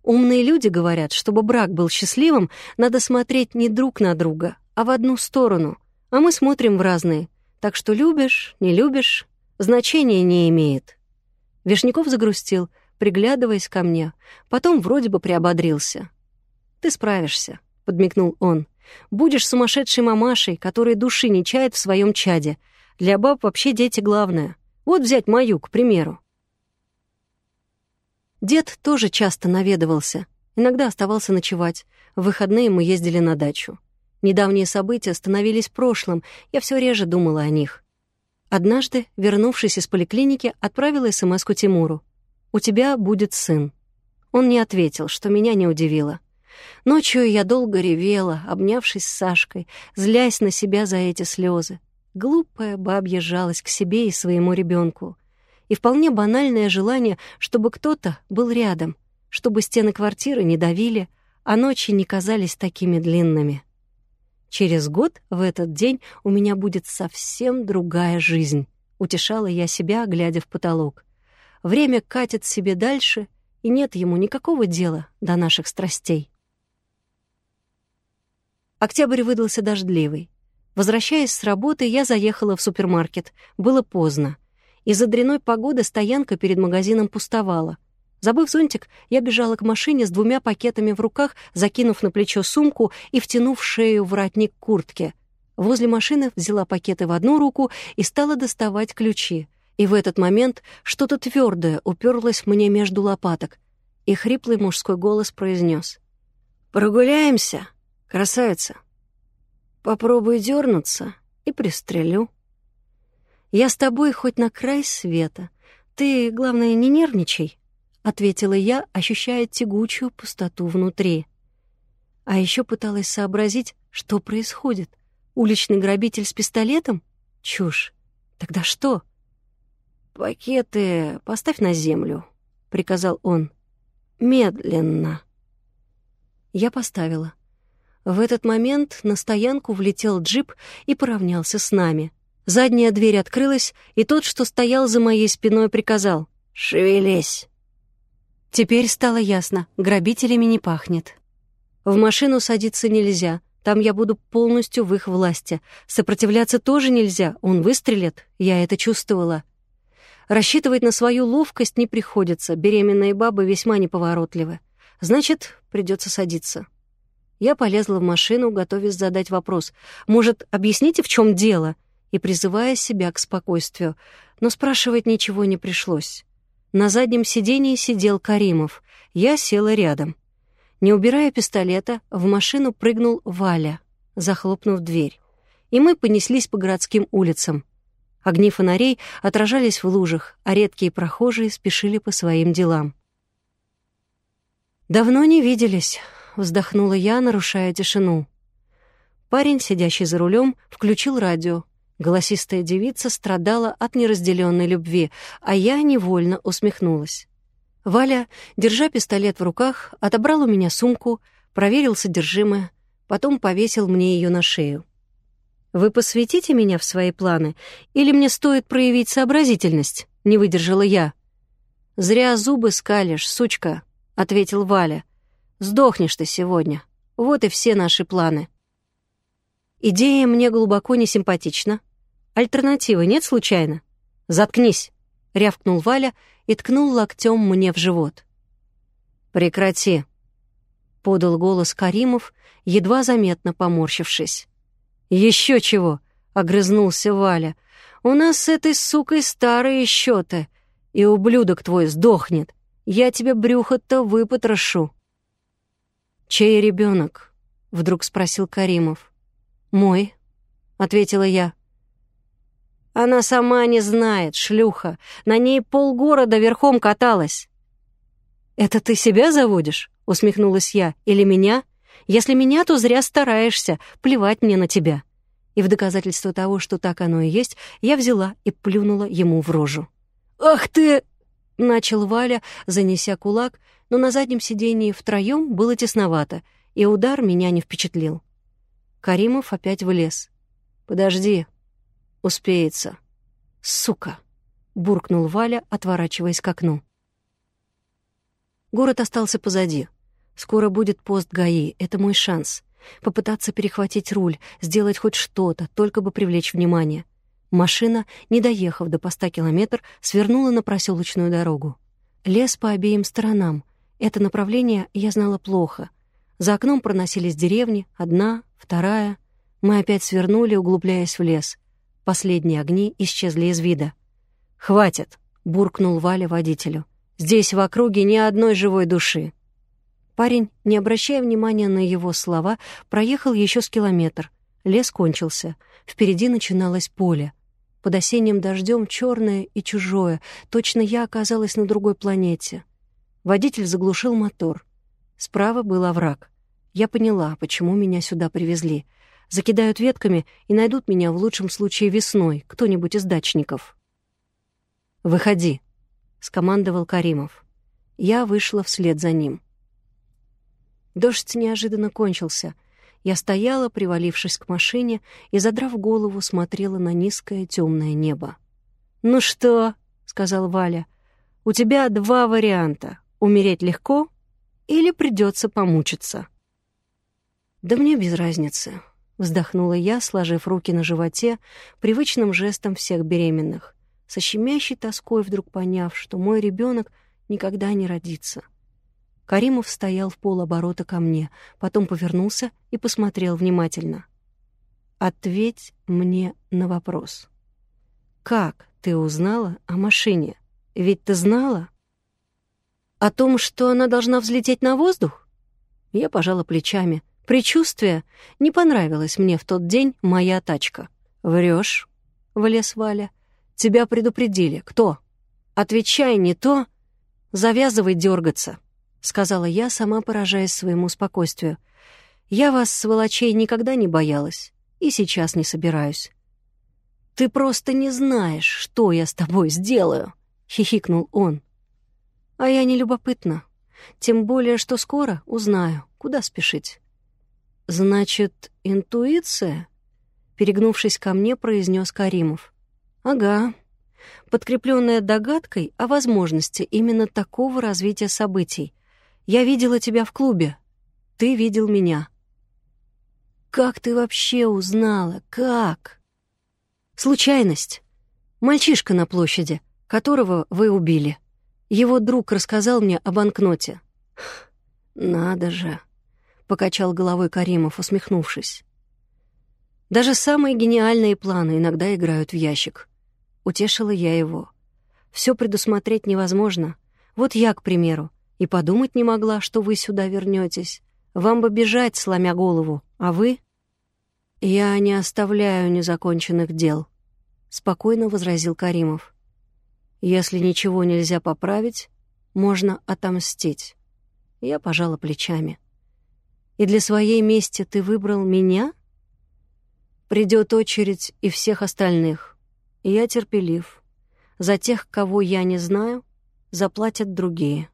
Умные люди говорят, чтобы брак был счастливым, надо смотреть не друг на друга, а в одну сторону. А мы смотрим в разные. Так что любишь, не любишь, значения не имеет. Вишняков загрустил — приглядываясь ко мне, потом вроде бы приободрился. «Ты справишься», — подмигнул он. «Будешь сумасшедшей мамашей, которая души не чает в своем чаде. Для баб вообще дети главное. Вот взять мою, к примеру». Дед тоже часто наведывался, иногда оставался ночевать. В выходные мы ездили на дачу. Недавние события становились прошлым, я все реже думала о них. Однажды, вернувшись из поликлиники, отправила смс-ку Тимуру. «У тебя будет сын». Он не ответил, что меня не удивило. Ночью я долго ревела, обнявшись с Сашкой, злясь на себя за эти слезы. Глупая бабья жалость к себе и своему ребенку. И вполне банальное желание, чтобы кто-то был рядом, чтобы стены квартиры не давили, а ночи не казались такими длинными. Через год в этот день у меня будет совсем другая жизнь, утешала я себя, глядя в потолок. Время катит себе дальше, и нет ему никакого дела до наших страстей. Октябрь выдался дождливый. Возвращаясь с работы, я заехала в супермаркет. Было поздно. Из-за дряной погоды стоянка перед магазином пустовала. Забыв зонтик, я бежала к машине с двумя пакетами в руках, закинув на плечо сумку и втянув шею в воротник куртки. Возле машины взяла пакеты в одну руку и стала доставать ключи. И в этот момент что-то твердое уперлось мне между лопаток, и хриплый мужской голос произнес: «Прогуляемся, красавица. Попробуй дернуться и пристрелю. Я с тобой хоть на край света. Ты, главное, не нервничай», — ответила я, ощущая тягучую пустоту внутри. А еще пыталась сообразить, что происходит. Уличный грабитель с пистолетом? Чушь. Тогда что? — «Пакеты поставь на землю», — приказал он. «Медленно». Я поставила. В этот момент на стоянку влетел джип и поравнялся с нами. Задняя дверь открылась, и тот, что стоял за моей спиной, приказал «Шевелись». Теперь стало ясно, грабителями не пахнет. В машину садиться нельзя, там я буду полностью в их власти. Сопротивляться тоже нельзя, он выстрелит, я это чувствовала. Рассчитывать на свою ловкость не приходится, беременные бабы весьма неповоротливы. Значит, придется садиться. Я полезла в машину, готовясь задать вопрос. «Может, объясните, в чем дело?» И призывая себя к спокойствию. Но спрашивать ничего не пришлось. На заднем сидении сидел Каримов. Я села рядом. Не убирая пистолета, в машину прыгнул Валя, захлопнув дверь. и мы понеслись по городским улицам. Огни фонарей отражались в лужах, а редкие прохожие спешили по своим делам. «Давно не виделись», — вздохнула я, нарушая тишину. Парень, сидящий за рулем, включил радио. Голосистая девица страдала от неразделенной любви, а я невольно усмехнулась. Валя, держа пистолет в руках, отобрал у меня сумку, проверил содержимое, потом повесил мне ее на шею. «Вы посвятите меня в свои планы, или мне стоит проявить сообразительность?» — не выдержала я. «Зря зубы скалишь, сучка», — ответил Валя. «Сдохнешь ты сегодня. Вот и все наши планы». Идея мне глубоко не симпатична. Альтернативы нет случайно? Заткнись, рявкнул Валя и ткнул локтем мне в живот. Прекрати, подал голос Каримов, едва заметно поморщившись. Еще чего, огрызнулся Валя. У нас с этой сукой старые счеты, и ублюдок твой сдохнет. Я тебе брюхо-то выпотрошу. Чей ребенок? вдруг спросил Каримов. «Мой», — ответила я. «Она сама не знает, шлюха. На ней полгорода верхом каталась». «Это ты себя заводишь?» — усмехнулась я. «Или меня? Если меня, то зря стараешься. Плевать мне на тебя». И в доказательство того, что так оно и есть, я взяла и плюнула ему в рожу. «Ах ты!» — начал Валя, занеся кулак, но на заднем сидении втроем было тесновато, и удар меня не впечатлил. Каримов опять влез. «Подожди. Успеется». «Сука!» — буркнул Валя, отворачиваясь к окну. Город остался позади. Скоро будет пост ГАИ. Это мой шанс. Попытаться перехватить руль, сделать хоть что-то, только бы привлечь внимание. Машина, не доехав до поста километр, свернула на проселочную дорогу. Лес по обеим сторонам. Это направление я знала плохо. За окном проносились деревни, одна, вторая. Мы опять свернули, углубляясь в лес. Последние огни исчезли из вида. «Хватит!» — буркнул Валя водителю. «Здесь в округе ни одной живой души». Парень, не обращая внимания на его слова, проехал еще с километр. Лес кончился. Впереди начиналось поле. Под осенним дождем черное и чужое. Точно я оказалась на другой планете. Водитель заглушил мотор. Справа был овраг. Я поняла, почему меня сюда привезли. Закидают ветками и найдут меня в лучшем случае весной, кто-нибудь из дачников. «Выходи», — скомандовал Каримов. Я вышла вслед за ним. Дождь неожиданно кончился. Я стояла, привалившись к машине, и, задрав голову, смотрела на низкое темное небо. «Ну что?» — сказал Валя. «У тебя два варианта. Умереть легко или придется помучиться?» «Да мне без разницы», — вздохнула я, сложив руки на животе, привычным жестом всех беременных, со щемящей тоской вдруг поняв, что мой ребенок никогда не родится. Каримов стоял в полоборота ко мне, потом повернулся и посмотрел внимательно. «Ответь мне на вопрос. Как ты узнала о машине? Ведь ты знала?» «О том, что она должна взлететь на воздух?» Я пожала плечами — Причувствие не понравилось мне в тот день моя тачка. Врешь, влез Валя. Тебя предупредили. Кто? Отвечай не то. Завязывай дергаться, сказала я, сама поражаясь своему спокойствию. Я вас, сволочей, никогда не боялась и сейчас не собираюсь. Ты просто не знаешь, что я с тобой сделаю, хихикнул он. А я не любопытна. Тем более, что скоро узнаю, куда спешить. «Значит, интуиция?» Перегнувшись ко мне, произнес Каримов. «Ага. Подкрепленная догадкой о возможности именно такого развития событий. Я видела тебя в клубе. Ты видел меня». «Как ты вообще узнала? Как?» «Случайность. Мальчишка на площади, которого вы убили. Его друг рассказал мне о банкноте». «Надо же!» — покачал головой Каримов, усмехнувшись. «Даже самые гениальные планы иногда играют в ящик». Утешила я его. Все предусмотреть невозможно. Вот я, к примеру, и подумать не могла, что вы сюда вернетесь. Вам бы бежать, сломя голову, а вы...» «Я не оставляю незаконченных дел», — спокойно возразил Каримов. «Если ничего нельзя поправить, можно отомстить». Я пожала плечами. «И для своей мести ты выбрал меня?» «Придет очередь и всех остальных. И я терпелив. За тех, кого я не знаю, заплатят другие».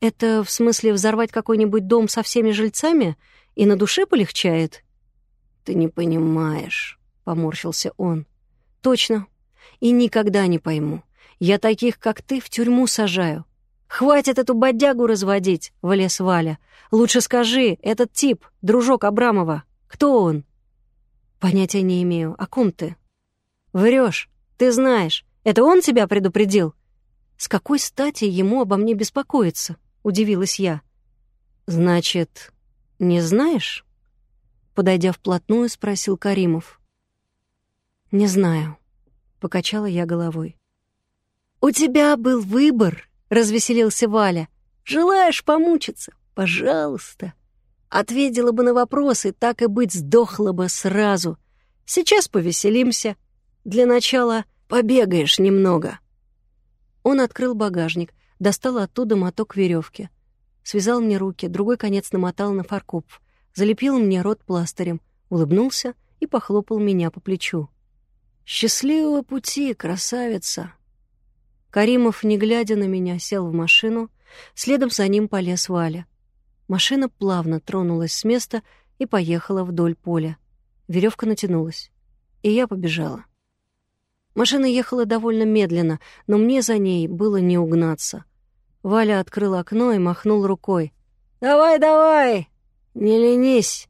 «Это в смысле взорвать какой-нибудь дом со всеми жильцами и на душе полегчает?» «Ты не понимаешь», — поморщился он. «Точно. И никогда не пойму. Я таких, как ты, в тюрьму сажаю. Хватит эту бодягу разводить», — влез Валя. «Лучше скажи, этот тип, дружок Абрамова, кто он?» «Понятия не имею. О ком ты?» «Врешь. Ты знаешь. Это он тебя предупредил?» «С какой стати ему обо мне беспокоиться?» — удивилась я. «Значит, не знаешь?» Подойдя вплотную, спросил Каримов. «Не знаю», — покачала я головой. «У тебя был выбор», — развеселился Валя. «Желаешь помучиться? Пожалуйста». Ответила бы на вопросы, так и быть, сдохла бы сразу. Сейчас повеселимся. Для начала побегаешь немного. Он открыл багажник, достал оттуда моток веревки, связал мне руки, другой конец намотал на фаркопф, залепил мне рот пластырем, улыбнулся и похлопал меня по плечу. «Счастливого пути, красавица!» Каримов, не глядя на меня, сел в машину, следом за ним полез Валя. Машина плавно тронулась с места и поехала вдоль поля. Веревка натянулась, и я побежала. Машина ехала довольно медленно, но мне за ней было не угнаться. Валя открыл окно и махнул рукой. «Давай, давай! Не ленись!»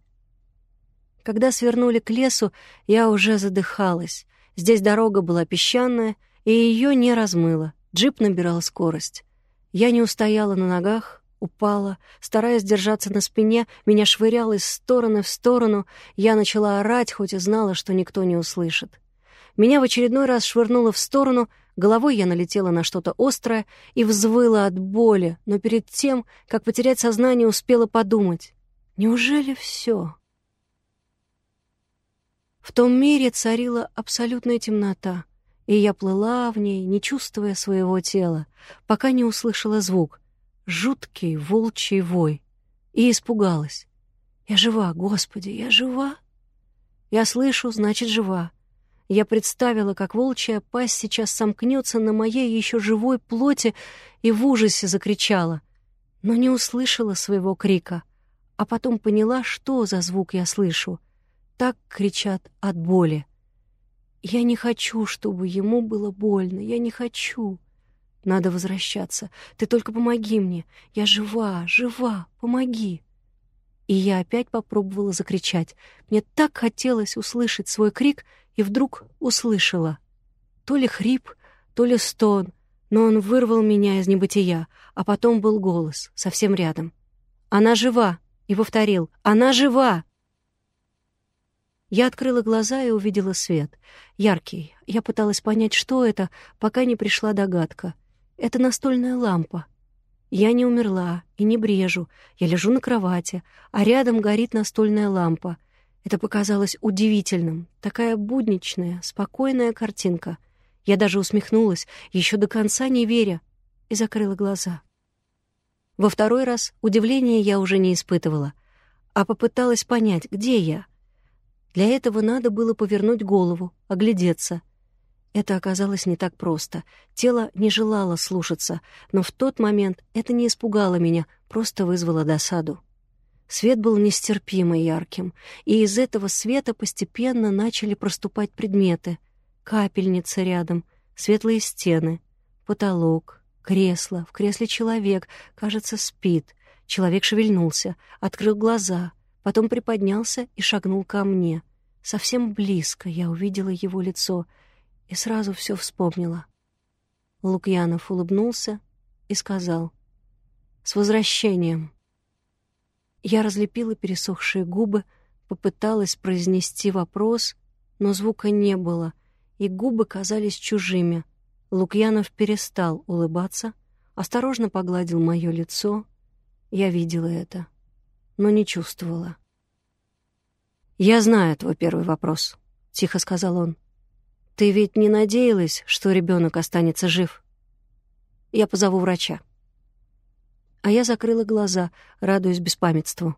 Когда свернули к лесу, я уже задыхалась. Здесь дорога была песчаная, и ее не размыло. Джип набирал скорость. Я не устояла на ногах, упала, стараясь держаться на спине, меня швыряло из стороны в сторону, я начала орать, хоть и знала, что никто не услышит. Меня в очередной раз швырнуло в сторону, головой я налетела на что-то острое и взвыла от боли, но перед тем, как потерять сознание, успела подумать. Неужели все? В том мире царила абсолютная темнота, и я плыла в ней, не чувствуя своего тела, пока не услышала звук — жуткий волчий вой, и испугалась. «Я жива, Господи, я жива!» «Я слышу, значит, жива!» Я представила, как волчья пасть сейчас сомкнется на моей еще живой плоти и в ужасе закричала, но не услышала своего крика — а потом поняла, что за звук я слышу. Так кричат от боли. Я не хочу, чтобы ему было больно. Я не хочу. Надо возвращаться. Ты только помоги мне. Я жива, жива. Помоги. И я опять попробовала закричать. Мне так хотелось услышать свой крик, и вдруг услышала. То ли хрип, то ли стон, но он вырвал меня из небытия, а потом был голос совсем рядом. «Она жива!» и повторил «Она жива!». Я открыла глаза и увидела свет. Яркий. Я пыталась понять, что это, пока не пришла догадка. Это настольная лампа. Я не умерла и не брежу. Я лежу на кровати, а рядом горит настольная лампа. Это показалось удивительным. Такая будничная, спокойная картинка. Я даже усмехнулась, еще до конца не веря, и закрыла глаза. Во второй раз удивления я уже не испытывала, а попыталась понять, где я. Для этого надо было повернуть голову, оглядеться. Это оказалось не так просто. Тело не желало слушаться, но в тот момент это не испугало меня, просто вызвало досаду. Свет был нестерпимо ярким, и из этого света постепенно начали проступать предметы. Капельница рядом, светлые стены, потолок, Кресло, в кресле человек, кажется, спит. Человек шевельнулся, открыл глаза, потом приподнялся и шагнул ко мне. Совсем близко я увидела его лицо и сразу все вспомнила. Лукьянов улыбнулся и сказал «С возвращением». Я разлепила пересохшие губы, попыталась произнести вопрос, но звука не было, и губы казались чужими. Лукьянов перестал улыбаться, осторожно погладил мое лицо. Я видела это, но не чувствовала. «Я знаю твой первый вопрос», — тихо сказал он. «Ты ведь не надеялась, что ребенок останется жив? Я позову врача». А я закрыла глаза, радуясь беспамятству.